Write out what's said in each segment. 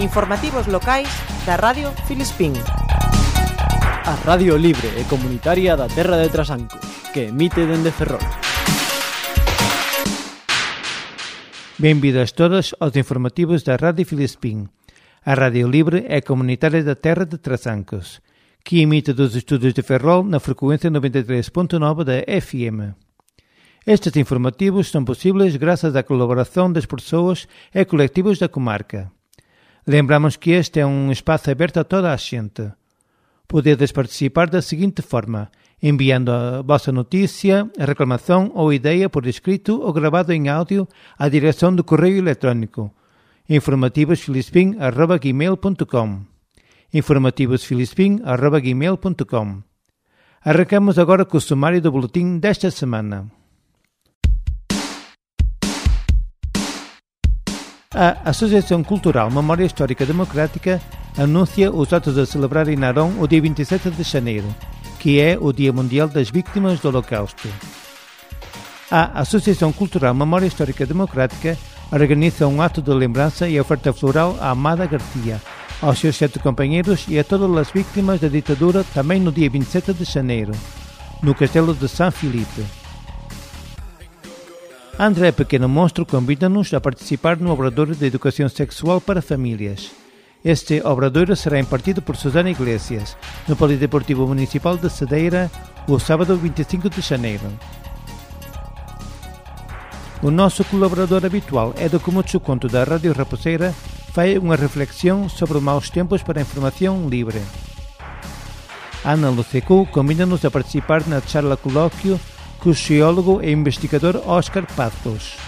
Informativos locais da Radio Filispín. A Radio Libre e Comunitaria da Terra de Trasancos, que emite dende Ferrol. Benvidas todas aos informativos da Radio Filispín, a Radio Libre e Comunitaria da Terra de Trasancos, que emite dos estudos de Ferrol na frequência 93.9 da FM. Estes informativos son posibles grazas á colaboración das persoas e colectivos da comarca. Lembramos que este é un espazo aberto a toda a xente. Podedes participar da seguinte forma, enviando a vosa noticia, a reclamación ou idea por escrito ou grabado en audio á dirección do correio electrónico informativosfilispin.gmail.com informativosfilispin.gmail.com Arrancamos agora co sumário do boletim desta semana. A Associação Cultural Memória Histórica Democrática anuncia os atos a celebrar em Narão o dia 27 de janeiro, que é o Dia Mundial das Vítimas do Holocausto. A Associação Cultural Memória Histórica Democrática organiza um ato de lembrança e oferta floral à Amada Garcia, aos seus sete companheiros e a todas as vítimas da ditadura também no dia 27 de janeiro, no Castelo de São Filipe. André Pequeno Monstro convida-nos a participar no Obradoiro de Educação Sexual para Famílias. Este obradoiro será impartido por Susana Iglesias, no Polideportivo Municipal de Cedeira, o sábado 25 de janeiro. O nosso colaborador habitual é do Comucho Conto da Rádio Raposeira faz unha reflexión sobre maus tempos para a información libre. Ana Lucecú convida-nos a participar na charla colóquio co xeólogo e investigador Óscar Pazos.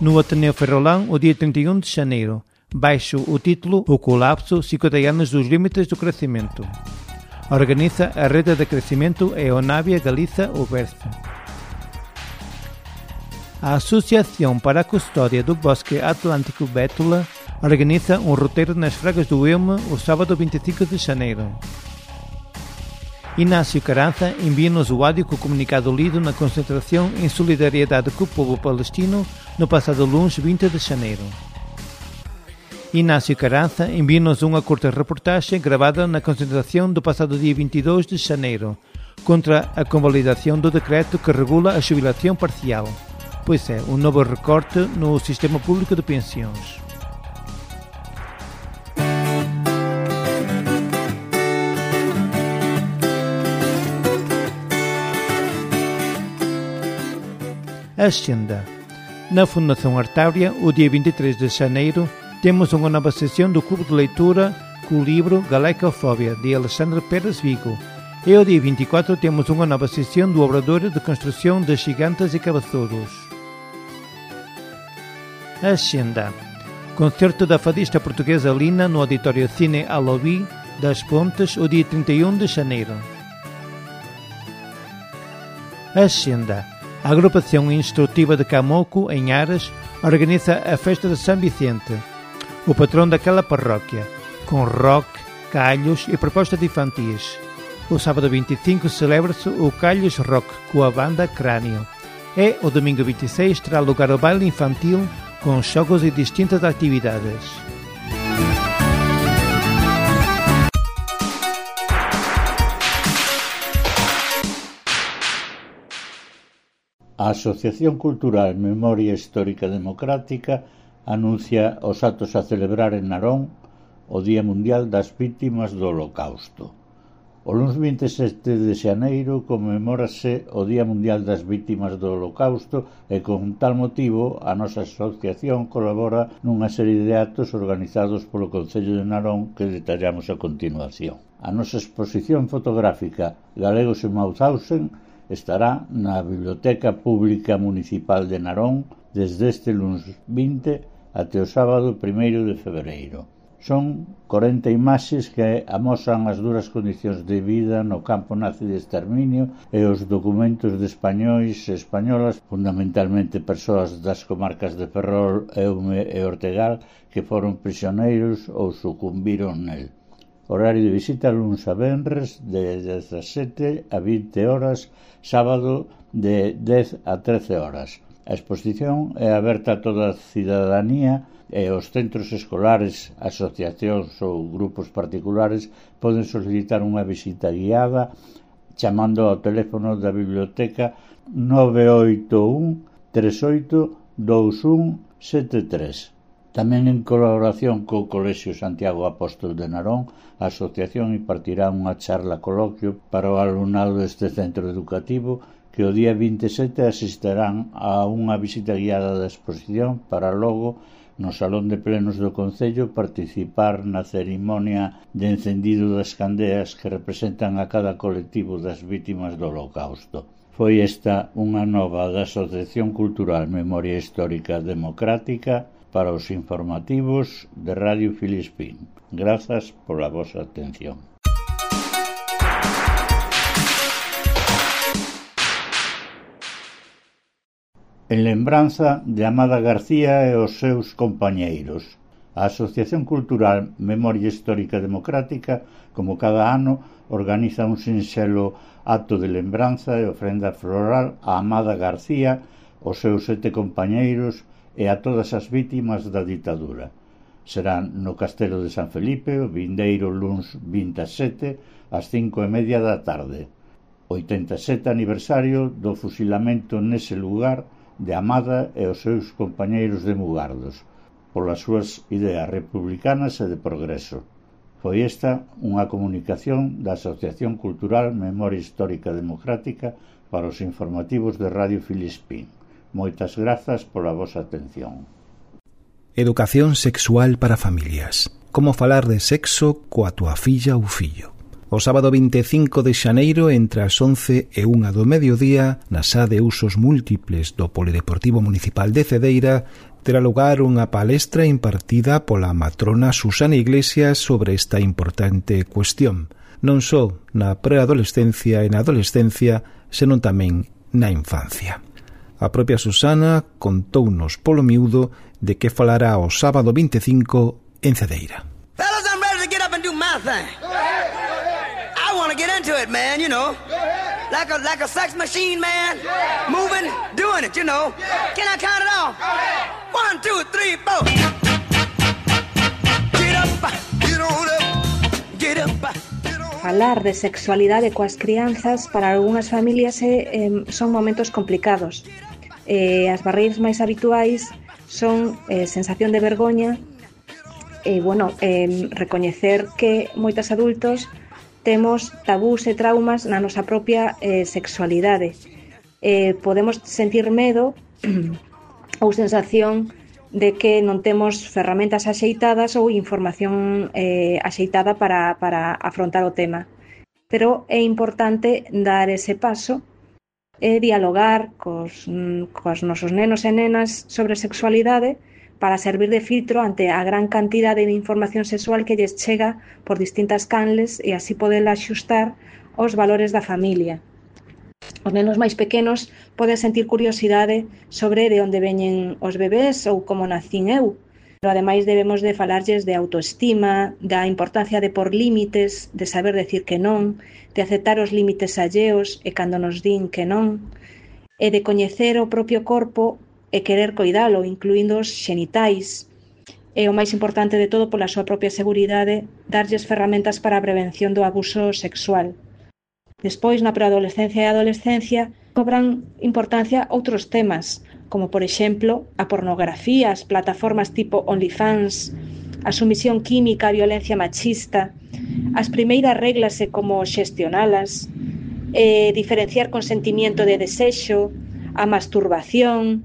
No Ateneo Ferrolán, o dia 31 de xaneiro, baixo o título O colapso 50 anos dos limites do crecimento. Organiza a Rede de Crecimento e Onavia Galiza o Berce. A Asociación para a Custódia do Bosque Atlântico Bétula organiza um roteiro nas Fragas do Eume o sábado 25 de janeiro. Inácio Caranza envia-nos o áudio com o comunicado lido na concentração em solidariedade com o povo palestino no passado lunes 20 de janeiro. Inácio Caranza envia-nos uma curta reportagem gravada na concentração do passado dia 22 de janeiro contra a convalidação do decreto que regula a jubilação parcial, pois é um novo recorte no sistema público de pensões. Ascenda. Na Fundação Artáurea, o dia 23 de janeiro, temos uma nova sessão do Clube de Leitura com o livro Galecofóbia, de Alexandre Pérez Vigo. E o dia 24 temos uma nova sessão do Obradoiro de Construção de Gigantes e Cabeçudos. Ascenda. Concerto da fadista portuguesa Lina no Auditório Cine Alobi das Pontes, o dia 31 de janeiro. Ascenda. A agrupação instrutiva de Camoco, em Aras, organiza a festa de São Vicente, o patrão daquela paróquia, com rock, calhos e propostas infantis. O sábado 25 celebra-se o Calhos Rock com a banda Crânio. E o domingo 26 terá lugar o baile infantil com jogos e distintas atividades. A Asociación Cultural Memoria Histórica Democrática anuncia os actos a celebrar en Narón o Día Mundial das Vítimas do Holocausto. O luns 27 de xaneiro conmemórase o Día Mundial das Vítimas do Holocausto e con tal motivo a nosa asociación colabora nunha serie de actos organizados polo Concello de Narón que detallamos a continuación. A nosa exposición fotográfica Galegos en Mauthausen estará na Biblioteca Pública Municipal de Narón desde este luns 20 até o sábado 1 de febreiro. Son 40 imaxes que amosan as duras condicións de vida no campo nazi de exterminio e os documentos de españois e españolas, fundamentalmente persoas das comarcas de Ferrol, Eume e Ortegal, que foron prisioneiros ou sucumbiron nel. Horario de visita luns a venres de 17 a 20 horas, sábado de 10 a 13 horas. A exposición é aberta a toda a cidadanía e os centros escolares, asociacións ou grupos particulares poden solicitar unha visita guiada chamando ao teléfono da biblioteca 981 38 2173. Tamén en colaboración co Colexio Santiago Apóstol de Narón, a asociación impartirá unha charla coloquio para o alumnado deste centro educativo que o día 27 asistirán a unha visita guiada da exposición para logo no Salón de Plenos do Concello participar na cerimonia de encendido das candeas que representan a cada colectivo das vítimas do holocausto. Foi esta unha nova da Asociación Cultural Memoria Histórica Democrática para os informativos de Radio Filispín. Grazas pola vosa atención. En lembranza de Amada García e os seus compañeiros, a Asociación Cultural Memoria Histórica Democrática, como cada ano, organiza un sinxelo acto de lembranza e ofrenda floral a Amada García, os seus sete compañeiros, e a todas as vítimas da ditadura. Serán no Castelo de San Felipe o vindeiro luns 27 ás cinco e media da tarde. 87 aniversario do fusilamento nese lugar de Amada e os seus compañeiros de Mugardos, polas súas ideas republicanas e de progreso. Foi esta unha comunicación da Asociación Cultural Memoria Histórica Democrática para os informativos de Radio Filispín. Moitas grazas pola vosa atención. Educación sexual para familias. Como falar de sexo coa túa filla ou fillo. O sábado 25 de xaneiro entre as 11 e 1 do mediodía na Sá de Usos Múltiples do Polideportivo Municipal de Cedeira terá lugar unha palestra impartida pola matrona Susana Iglesias sobre esta importante cuestión, non só na preadolescencia e na adolescencia, senón tamén na infancia. A propia Susana contounos polo miúdo de que falará o sábado 25 en Cedeira. Fellas, I'm ready to get up and do my thing. I want to get into it, man, you know. Like a, like a sex machine, man. Moving, doing it, you know. Can I count it off? One, two, three, four. Get up, get on up, get up. falar de sexualidade coas crianzas para algunhas familias é, eh, son momentos complicados. Eh, as barreiras máis habituais son eh, sensación de vergoña e, bueno, eh, recoñecer que moitas adultos temos tabús e traumas na nosa propia eh, sexualidade. Eh, podemos sentir medo ou sensación de que non temos ferramentas axeitadas ou información eh, axeitada para, para afrontar o tema. Pero é importante dar ese paso e dialogar cos, mm, cos nosos nenos e nenas sobre sexualidade para servir de filtro ante a gran cantidade de información sexual que lles chega por distintas canles e así poder axustar os valores da familia. Os nenos máis pequenos poden sentir curiosidade sobre de onde veñen os bebés ou como nacín eu, pero ademais debemos de falarlles de autoestima, da importancia de por límites, de saber decir que non, de aceptar os límites alleos e cando nos din que non, e de coñecer o propio corpo e querer coidalo, incluindo os xenitais, e o máis importante de todo pola súa propia seguridade, darlles ferramentas para a prevención do abuso sexual. Despois, na preadolescencia e adolescencia, cobran importancia outros temas, como por exemplo a pornografía, as plataformas tipo OnlyFans, a sumisión química, a violencia machista, as primeiras reglas e como xestionalas, eh, diferenciar consentimiento de desexo, a masturbación,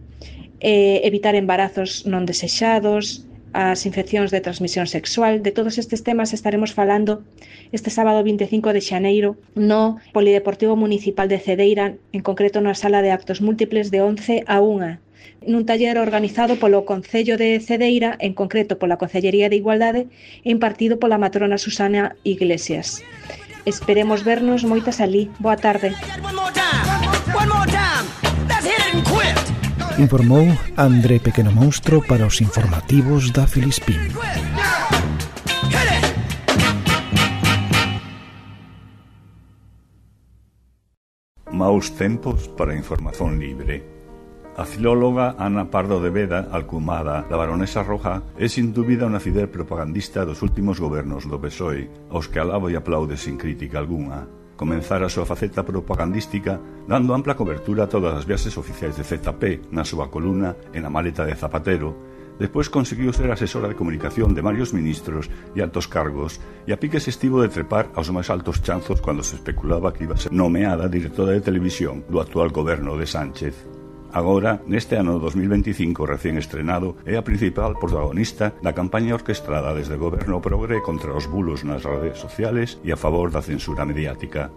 eh, evitar embarazos non desexados, as infeccións de transmisión sexual. De todos estes temas estaremos falando este sábado 25 de xaneiro no Polideportivo Municipal de Cedeira, en concreto na sala de actos múltiples de 11 a 1 nun taller organizado polo Concello de Cedeira, en concreto pola Concellería de Igualdade, e impartido pola matrona Susana Iglesias. Esperemos vernos moitas alí. Boa tarde. One more time. One more time informou André Pequeno Monstro para os informativos da Filispín. Maus tempos para a información libre. A filóloga Ana Pardo de Veda, alcumada da baronesa Roja, é sin dúbida unha fidel propagandista dos últimos gobernos do PSOE, aos que alabo e aplaude sin crítica algunha comenzara a súa faceta propagandística dando ampla cobertura a todas as viaxes oficiais de ZP na súa columna en a maleta de Zapatero, despois conseguiu ser asesora de comunicación de varios ministros e altos cargos e a pique se estivo de trepar aos máis altos chanzos cando se especulaba que iba a ser nomeada directora de televisión do actual goberno de Sánchez. Agora, neste ano 2025 recén estrenado, é a principal protagonista da campaña orquestrada desde o goberno progre contra os bulos nas redes sociales e a favor da censura mediática.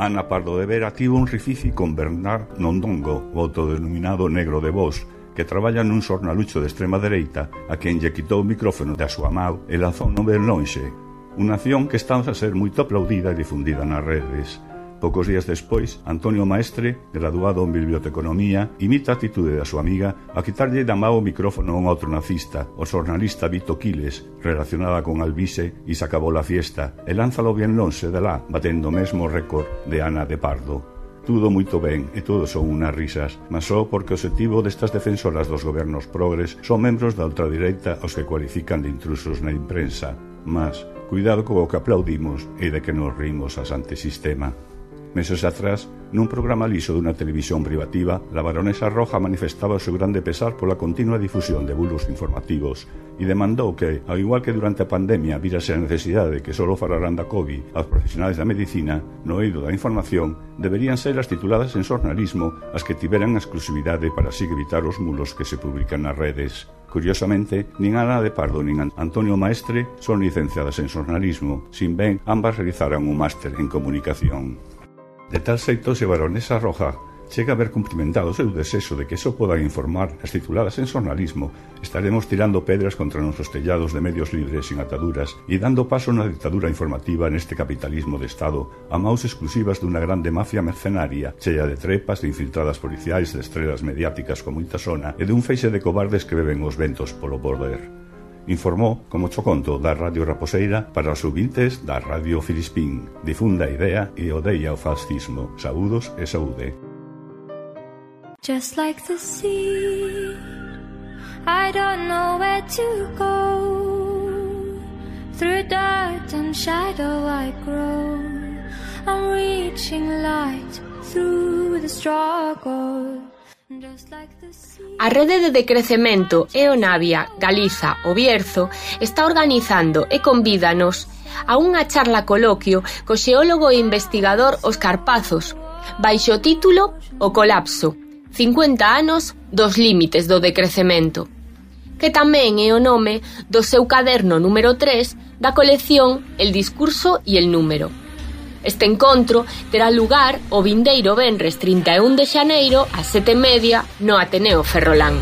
Ana Pardo de Vera tivo un rififi con Bernard Nondongo, o autodenominado negro de Vos, que traballa nun xornalucho de extrema dereita a quen lle quitou o micrófono da súa mau e lanzou non ben lonxe, unha acción que está a ser moito aplaudida e difundida nas redes. Poucos días despois, Antonio Maestre, graduado en biblioteconomía, imita a atitude da súa amiga a quitarlle da mao o micrófono a un outro nazista, o xornalista Vito Quiles, relacionada con Alvise e se acabou a fiesta, e lánzalo bien lonxe de lá, batendo o mesmo récord de Ana de Pardo tudo moito ben e todo son unhas risas, mas só porque o objetivo destas defensoras dos gobernos progres son membros da ultradireita os que cualifican de intrusos na imprensa. Mas, cuidado co que aplaudimos e de que nos rimos as antesistema. Meses atrás, nun programa liso dunha televisión privativa, la baronesa Roja manifestaba o seu grande pesar pola continua difusión de bulos informativos e demandou que, ao igual que durante a pandemia virase a necesidade de que só falarán da COVID aos profesionales da medicina, no eido da información, deberían ser as tituladas en xornalismo as que tiveran a exclusividade para así evitar os mulos que se publican nas redes. Curiosamente, nin Ana de Pardo nin Antonio Maestre son licenciadas en xornalismo, sin ben ambas realizaran un máster en comunicación. De tal xeito se Baronesa Roja chega a ver cumprimentado o seu desexo de que só podan informar as tituladas en xornalismo, estaremos tirando pedras contra nosos tellados de medios libres sin ataduras e dando paso na ditadura informativa neste capitalismo de Estado a maus exclusivas dunha grande mafia mercenaria chea de trepas de infiltradas policiais de estrelas mediáticas con moita sona e dun feixe de cobardes que beben os ventos polo poder. Informou, como cho conto, da Radio Raposeira para os subintes da Radio Filispín. Difunda a idea e odeia o fascismo. Saúdos e saúde. Just like the sea I don't know where to go Through dark and shadow I grow I'm reaching light through the struggle A Rede de Decrecemento e o Navia Galiza O Bierzo está organizando e convídanos a unha charla coloquio co xeólogo e investigador Óscar Pazos baixo o título O colapso 50 anos dos límites do decrecemento que tamén é o nome do seu caderno número 3 da colección El discurso e el número. Este encontro terá lugar o vindeiro venres 31 de xaneiro a sete media no Ateneo Ferrolán.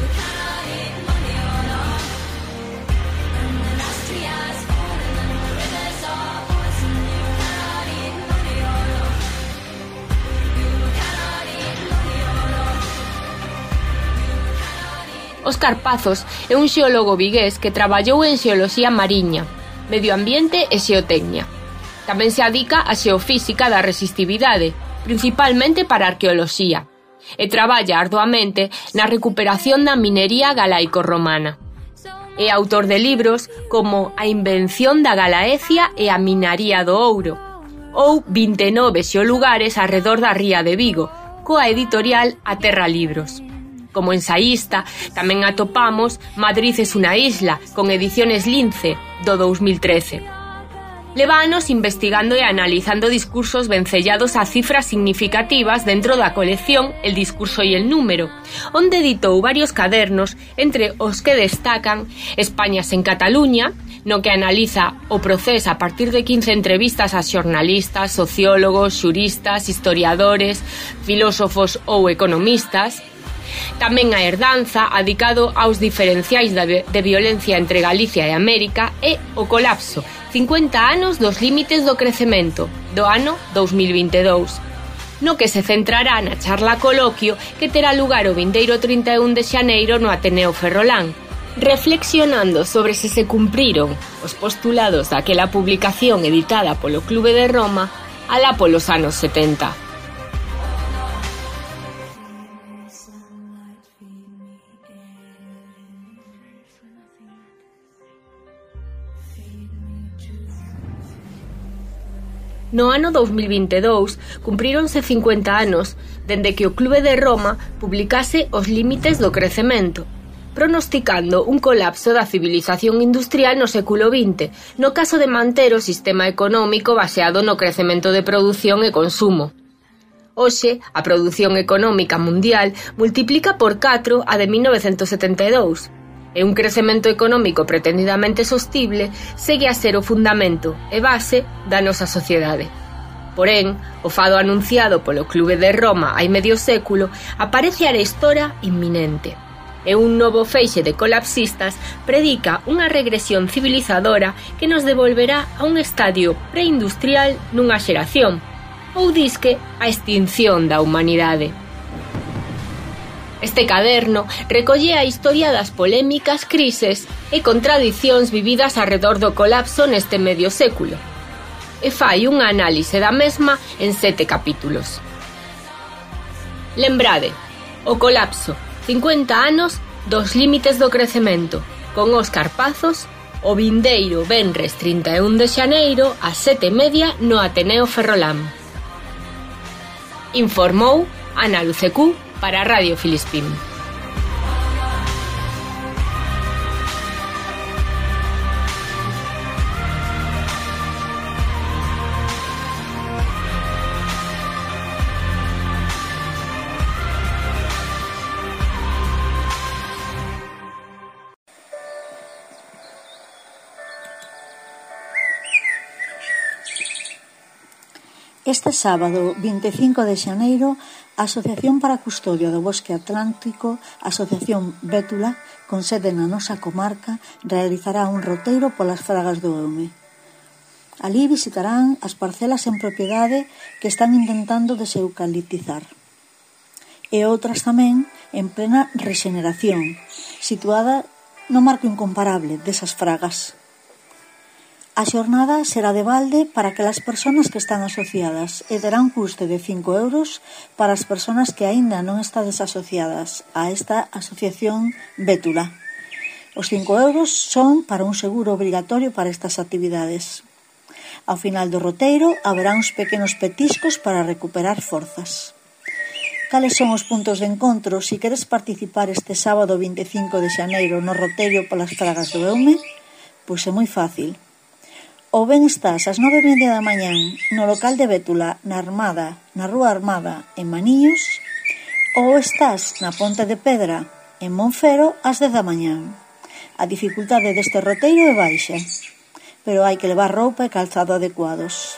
Óscar Pazos é un xeólogo vigués que traballou en xeoloxía mariña, medio ambiente e xeotecnia. Tamén se adica a xeofísica da resistividade, principalmente para a arqueoloxía, e traballa arduamente na recuperación da minería galaico-romana. É autor de libros como A invención da Galaecia e a minaría do ouro, ou 29 xeolugares arredor da ría de Vigo, coa editorial A Terra Libros. Como ensaísta, tamén atopamos Madrid es una isla, con ediciones Lince, do 2013. Leva anos investigando e analizando discursos vencellados a cifras significativas dentro da colección El discurso e el número, onde editou varios cadernos entre os que destacan Españas en Cataluña, no que analiza o proceso a partir de 15 entrevistas a xornalistas, sociólogos, xuristas, historiadores, filósofos ou economistas, Tamén a herdanza, adicado aos diferenciais de violencia entre Galicia e América, e o colapso, 50 anos dos límites do crecemento, do ano 2022 no que se centrará na charla coloquio que terá lugar o vindeiro 31 de xaneiro no Ateneo Ferrolán. Reflexionando sobre se se cumpriron os postulados daquela publicación editada polo Clube de Roma alá polos anos 70. No ano 2022 cumpríronse 50 anos dende que o Clube de Roma publicase os límites do crecemento, pronosticando un colapso da civilización industrial no século XX, no caso de manter o sistema económico baseado no crecemento de produción e consumo. Hoxe, a produción económica mundial multiplica por 4 a de 1972, e un crecemento económico pretendidamente sostible segue a ser o fundamento e base da nosa sociedade. Porén, o fado anunciado polo Clube de Roma hai medio século aparece a arestora inminente. E un novo feixe de colapsistas predica unha regresión civilizadora que nos devolverá a un estadio preindustrial nunha xeración, ou disque a extinción da humanidade. Este caderno recolle a historia das polémicas, crises e contradicións vividas arredor do colapso neste medio século. E fai unha análise da mesma en sete capítulos. Lembrade, o colapso, 50 anos dos límites do crecemento, con Óscar Pazos, o vindeiro Benres 31 de xaneiro a sete media no Ateneo Ferrolán. Informou Ana Lucecú para Radio Filispín. Este sábado, 25 de xaneiro, a Asociación para a Custodia do Bosque Atlántico, Asociación Bétula, con sede na nosa comarca, realizará un roteiro polas fragas do Eume. Alí visitarán as parcelas en propiedade que están intentando deseucalitizar. E outras tamén en plena rexeneración, situada no marco incomparable desas fragas. A xornada será de balde para aquelas persoas que están asociadas e terá un custe de 5 euros para as persoas que aínda non estades asociadas a esta asociación Bétula. Os 5 euros son para un seguro obrigatorio para estas actividades. Ao final do roteiro haberá uns pequenos petiscos para recuperar forzas. Cales son os puntos de encontro se si queres participar este sábado 25 de xaneiro no roteiro polas fragas do Eume? Pois é moi fácil. O ben estás ás nove e media da mañán no local de Bétula, na Armada, na Rúa Armada, en Maniños, ou estás na Ponte de Pedra, en Monfero, ás dez da mañán. A dificultade deste roteiro é baixa, pero hai que levar roupa e calzado adecuados.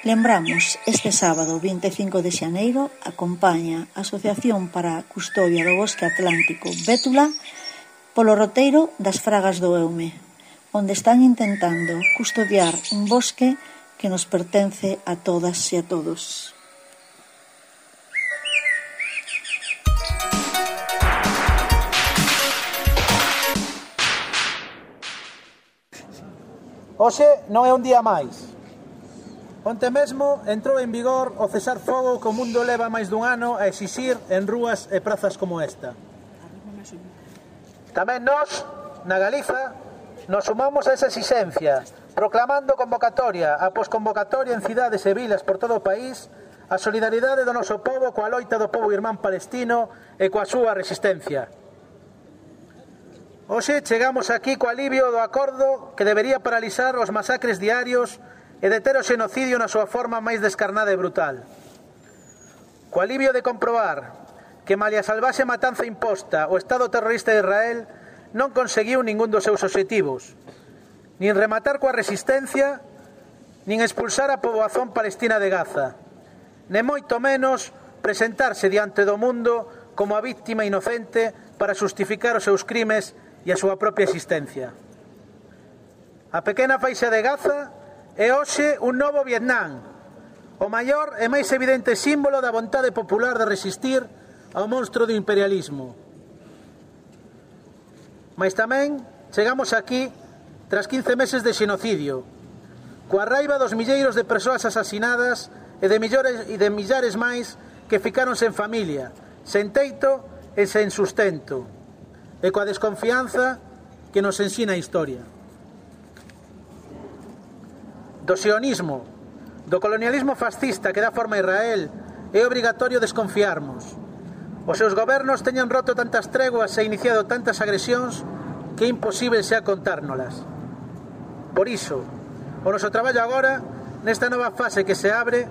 Lembramos, este sábado 25 de xaneiro acompaña a Asociación para a Custodia do Bosque Atlántico Bétula polo roteiro das Fragas do Eume onde están intentando custodiar un bosque que nos pertence a todas e a todos. Hoxe non é un día máis. Onte mesmo entrou en vigor o cesar fogo que o mundo leva máis dun ano a exixir en rúas e prazas como esta. Tamén nós, na Galiza, Nos sumamos a esa exigencia, proclamando convocatoria após convocatoria en cidades e vilas por todo o país a solidaridade do noso povo coa loita do povo irmán palestino e coa súa resistencia. Hoxe chegamos aquí co alivio do acordo que debería paralizar os masacres diarios e deter o xenocidio na súa forma máis descarnada e brutal. Co alivio de comprobar que, malia salvaxe matanza imposta, o Estado terrorista de Israel non conseguiu ningún dos seus obxectivos, nin rematar coa resistencia, nin expulsar a poboazón palestina de Gaza, nem moito menos presentarse diante do mundo como a víctima inocente para justificar os seus crimes e a súa propia existencia. A pequena faixa de Gaza é hoxe un novo Vietnam, o maior e máis evidente símbolo da vontade popular de resistir ao monstro do imperialismo Mas tamén chegamos aquí tras 15 meses de xenocidio, coa raiva dos milleiros de persoas asasinadas e de millores e de millares máis que ficaron sen familia, sen teito e sen sustento, e coa desconfianza que nos ensina a historia. Do sionismo, do colonialismo fascista que dá forma a Israel, é obrigatorio desconfiarmos Os seus gobernos teñen roto tantas treguas e iniciado tantas agresións que é imposible xa contárnolas. Por iso, o noso traballo agora, nesta nova fase que se abre,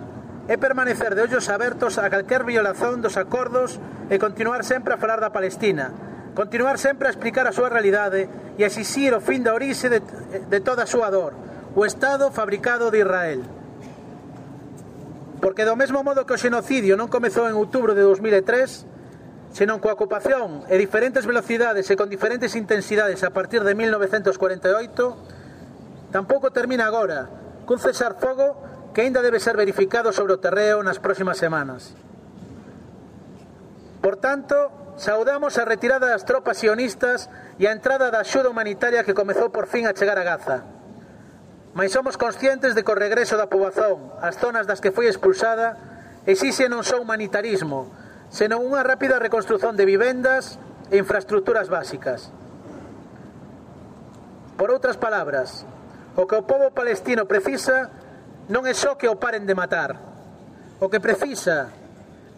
é permanecer de ollos abertos a calquer violación dos acordos e continuar sempre a falar da Palestina, continuar sempre a explicar a súa realidade e a exixir o fin da orixe de, de toda a súa dor, o Estado fabricado de Israel. Porque do mesmo modo que o xenocidio non comezou en outubro de 2003, senón coa ocupación e diferentes velocidades e con diferentes intensidades a partir de 1948, tampouco termina agora cun cesar fogo que aínda debe ser verificado sobre o terreo nas próximas semanas. Por tanto, saudamos a retirada das tropas sionistas e a entrada da axuda humanitaria que comezou por fin a chegar a Gaza. Mas somos conscientes de que o regreso da pobazón ás zonas das que foi expulsada exixe non só humanitarismo, senón unha rápida reconstrución de vivendas e infraestructuras básicas. Por outras palabras, o que o povo palestino precisa non é só que o paren de matar. O que precisa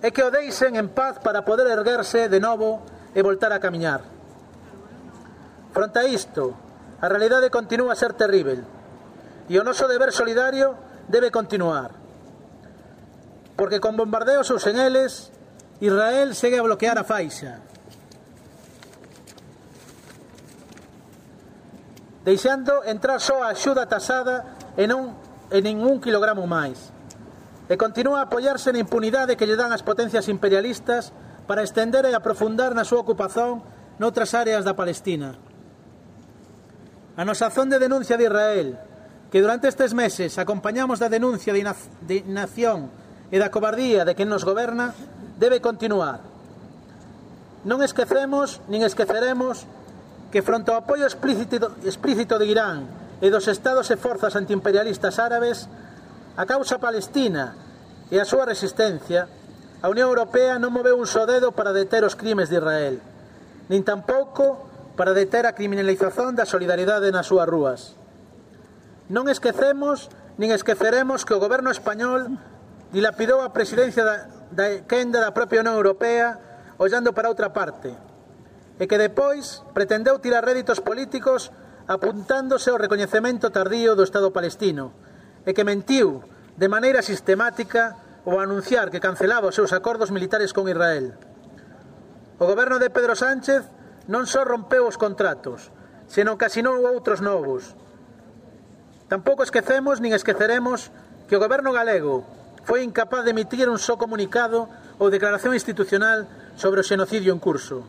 é que o deixen en paz para poder erguerse de novo e voltar a camiñar. Fronte a isto, a realidade continúa a ser terrível e o noso deber solidario debe continuar porque con bombardeos ou sen eles Israel segue a bloquear a faixa. Deixando entrar só a axuda tasada e non en ningún kilogramo máis. E continúa a apoiarse na impunidade que lle dan as potencias imperialistas para estender e aprofundar na súa ocupazón noutras áreas da Palestina. A nosa zón de denuncia de Israel, que durante estes meses acompañamos da denuncia de, de nación e da cobardía de quen nos goberna, debe continuar. Non esquecemos, nin esqueceremos, que fronte ao apoio explícito, explícito de Irán e dos estados e forzas antiimperialistas árabes, a causa palestina e a súa resistencia, a Unión Europea non moveu un só dedo para deter os crimes de Israel, nin tampouco para deter a criminalización da solidaridade nas súas rúas. Non esquecemos nin esqueceremos que o goberno español dilapidou a presidencia da, da quenda da propia Unión Europea ollando para outra parte e que depois pretendeu tirar réditos políticos apuntándose ao recoñecemento tardío do Estado palestino e que mentiu de maneira sistemática ao anunciar que cancelaba os seus acordos militares con Israel. O goberno de Pedro Sánchez non só rompeu os contratos, senón que asinou outros novos. Tampouco esquecemos nin esqueceremos que o goberno galego foi incapaz de emitir un só comunicado ou declaración institucional sobre o xenocidio en curso.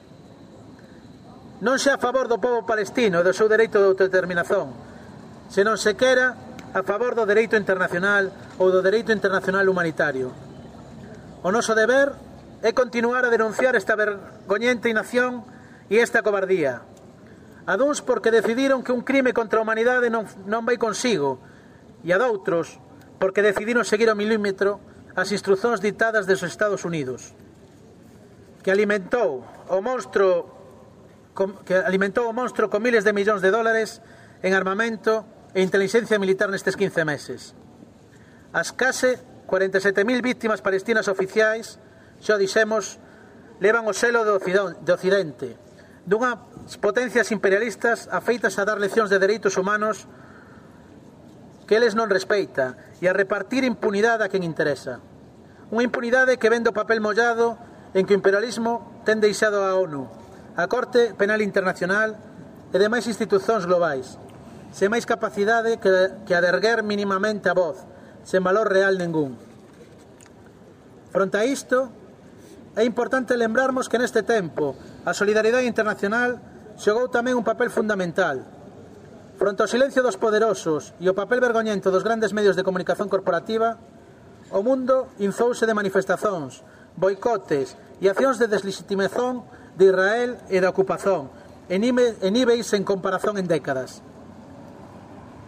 Non xa a favor do povo palestino e do seu dereito de autodeterminación, senón sequera a favor do dereito internacional ou do dereito internacional humanitario. O noso deber é continuar a denunciar esta vergoñenta inacción e esta cobardía. A duns porque decidiron que un crime contra a humanidade non, non vai consigo, e a doutros porque decidiron seguir ao milímetro as instruccións ditadas dos Estados Unidos que alimentou o monstro que alimentou o monstro con miles de millóns de dólares en armamento e inteligencia militar nestes 15 meses. As case 47.000 víctimas palestinas oficiais, xa dixemos, levan o selo do Occidente, dunha potencias imperialistas afeitas a dar leccións de dereitos humanos que eles non respeita e a repartir impunidade a quen interesa. Unha impunidade que vende o papel mollado en que o imperialismo ten deixado a ONU, a Corte Penal Internacional e demais institucións globais, sen máis capacidade que, que a mínimamente a voz, sen valor real ningún. Fronte a isto, é importante lembrarmos que neste tempo a solidaridade internacional xogou tamén un papel fundamental, Fronte ao silencio dos poderosos e o papel vergoñento dos grandes medios de comunicación corporativa, o mundo inzouse de manifestacións, boicotes e accións de deslegitimación de Israel e da ocupación, en níveis en comparación en décadas.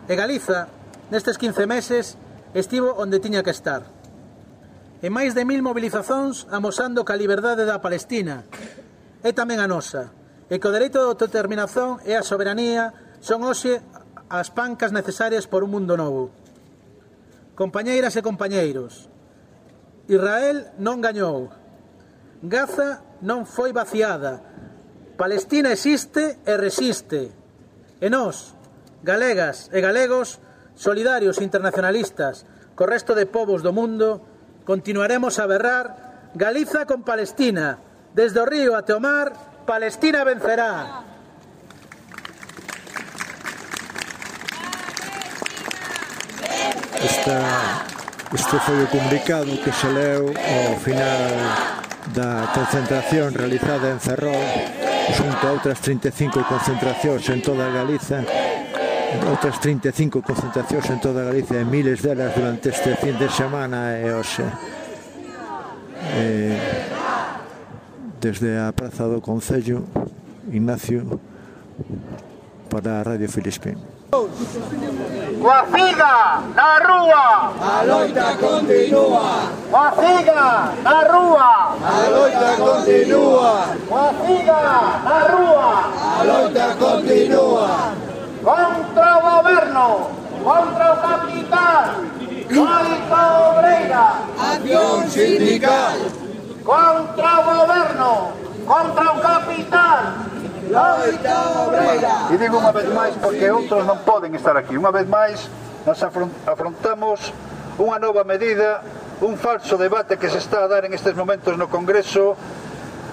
E Galiza, nestes 15 meses, estivo onde tiña que estar. E máis de mil mobilizacións amosando que a liberdade da Palestina é tamén a nosa, e que o dereito de autodeterminación e a soberanía son hoxe as pancas necesarias por un mundo novo. Compañeiras e compañeiros, Israel non gañou, Gaza non foi vaciada, Palestina existe e resiste. E nós, galegas e galegos, solidarios internacionalistas, co resto de povos do mundo, continuaremos a berrar Galiza con Palestina, desde o río até o mar, Palestina vencerá. Esta, este foi o comunicado que se leu ao final da concentración realizada en Ferrol xunto a outras 35 concentracións en toda Galiza outras 35 concentracións en toda Galicia e miles delas durante este fin de semana e hoxe. Eh, desde a Praza do Concello Ignacio para a Radio Filispín. Guafiga, la rúa. Aloita continúa. Guafiga, la rúa. Aloita continúa. Guafiga, la rúa. Aloita continúa. Contra o governo, contra o capital, contra obreira. Acción sindical. Contra o governo, contra o capital, E digo unha vez máis porque outros non poden estar aquí. Unha vez máis nos afrontamos unha nova medida, un falso debate que se está a dar en estes momentos no Congreso.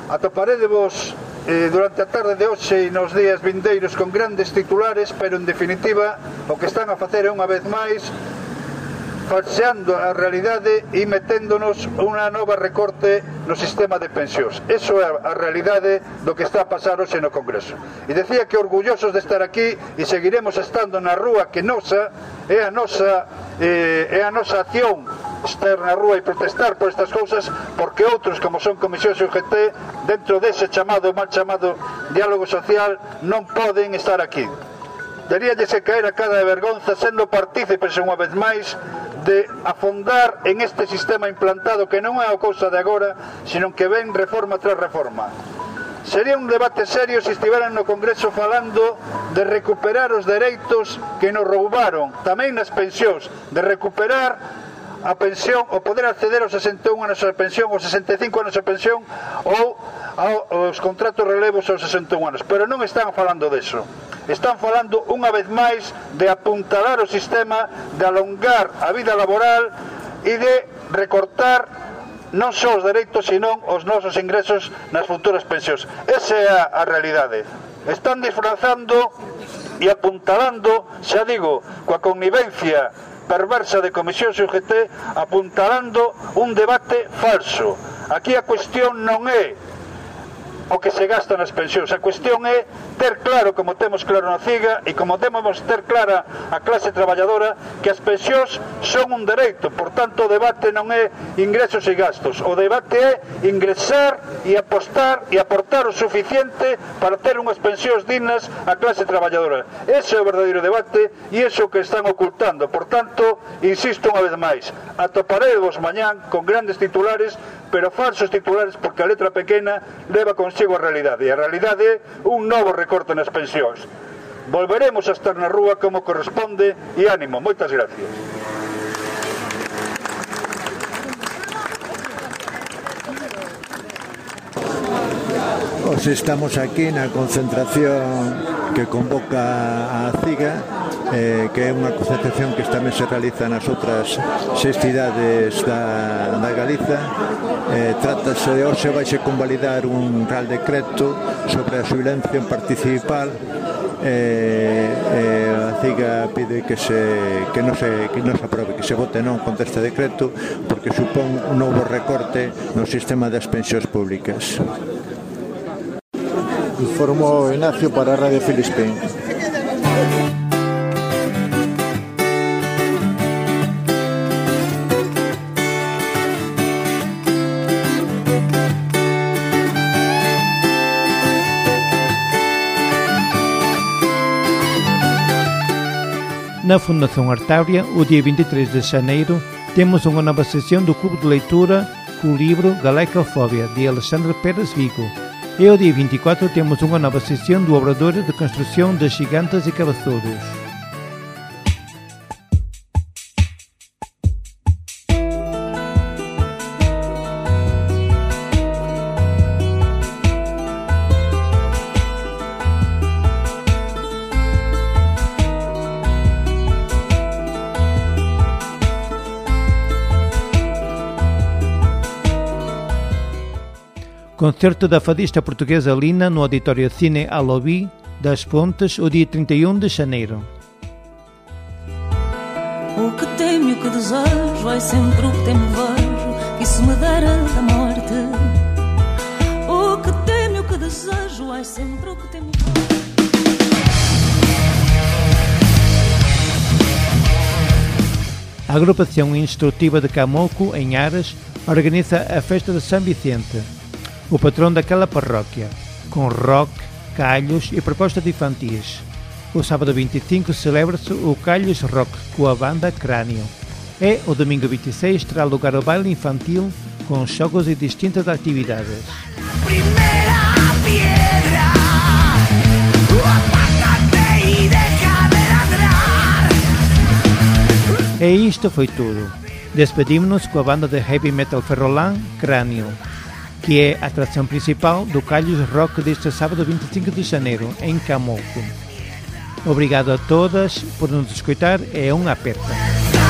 Atoparedevos eh, durante a tarde de hoxe e nos días vindeiros con grandes titulares, pero en definitiva o que están a facer é unha vez máis falseando a realidade e meténdonos unha nova recorte no sistema de pensións. Eso é a realidade do que está a pasar hoxe no Congreso. E decía que orgullosos de estar aquí e seguiremos estando na rúa que nosa é a nosa eh, é a nosa acción estar na rúa e protestar por estas cousas porque outros, como son Comisións e UGT dentro dese chamado, mal chamado diálogo social non poden estar aquí Deríallese caer a cada de vergonza sendo partícipes unha vez máis de afondar en este sistema implantado que non é a cousa de agora, senón que ven reforma tras reforma. Sería un debate serio se estiveran no Congreso falando de recuperar os dereitos que nos roubaron, tamén nas pensións, de recuperar a pensión o poder acceder aos 61 anos de pensión aos 65 anos de pensión ou aos contratos relevos aos 61 anos pero non están falando deso están falando unha vez máis de apuntalar o sistema de alongar a vida laboral e de recortar non só os dereitos, senón os nosos ingresos nas futuras pensións. Esa é a, a realidade. Están disfrazando e apuntalando, xa digo, coa connivencia perversa de Comisión UGT apuntalando un debate falso. Aquí a cuestión non é o que se gasta nas pensións. A cuestión é ter claro, como temos claro na CIGA e como temos ter clara a clase traballadora, que as pensións son un dereito. Por tanto, o debate non é ingresos e gastos. O debate é ingresar e apostar e aportar o suficiente para ter unhas pensións dignas á clase traballadora. Ese é o verdadeiro debate e iso que están ocultando. Por tanto, insisto unha vez máis, atoparei vos mañán con grandes titulares pero falsos titulares porque a letra pequena leva consigo a realidade e a realidade é un novo recorte nas pensións. Volveremos a estar na rúa como corresponde e ánimo, moitas gracias. Pois estamos aquí na concentración que convoca a CIGA eh, que é unha concentración que tamén se realiza nas outras seis cidades da, da Galiza. Eh, trátase de hoxe vaise convalidar un real decreto sobre a xubilación participal eh, eh, a CIGA pide que se que non se que non se aprobe, que se vote non contra este decreto porque supón un novo recorte no sistema das pensións públicas. Informou Ignacio para Radio Filispín. Na Fundación Artáurea, o dia 23 de xaneiro, temos unha nova sesión do Clube de Leitura co libro Galecofobia, de Alexandre Pérez Vigo. E o dia 24 temos unha nova sesión do Obradoiro de Construción de Gigantes e Cabazouros. Concerto da fadista portuguesa Lina no Auditório Cine Alobi das Pontes, o dia 31 de janeiro. O que que desejo é sempre o que temo vejo, que isso me dera da morte. O que que desejo é sempre o que temo vejo. A agrupação instrutiva de Camoco, em Aras, organiza a festa de São Vicente, o patrão daquela paróquia, com rock, calhos e propostas infantis. O sábado 25 celebra-se o Calhos Rock com a banda Crânio. E o domingo 26 terá lugar o baile infantil com jogos e distintas atividades. E isto foi tudo. Despedimos-nos com a banda de heavy metal ferrolán Crânio, que é a atração principal do Calhos Rock deste sábado 25 de janeiro, em Camoco. Obrigado a todas por nos escutar e um aperta.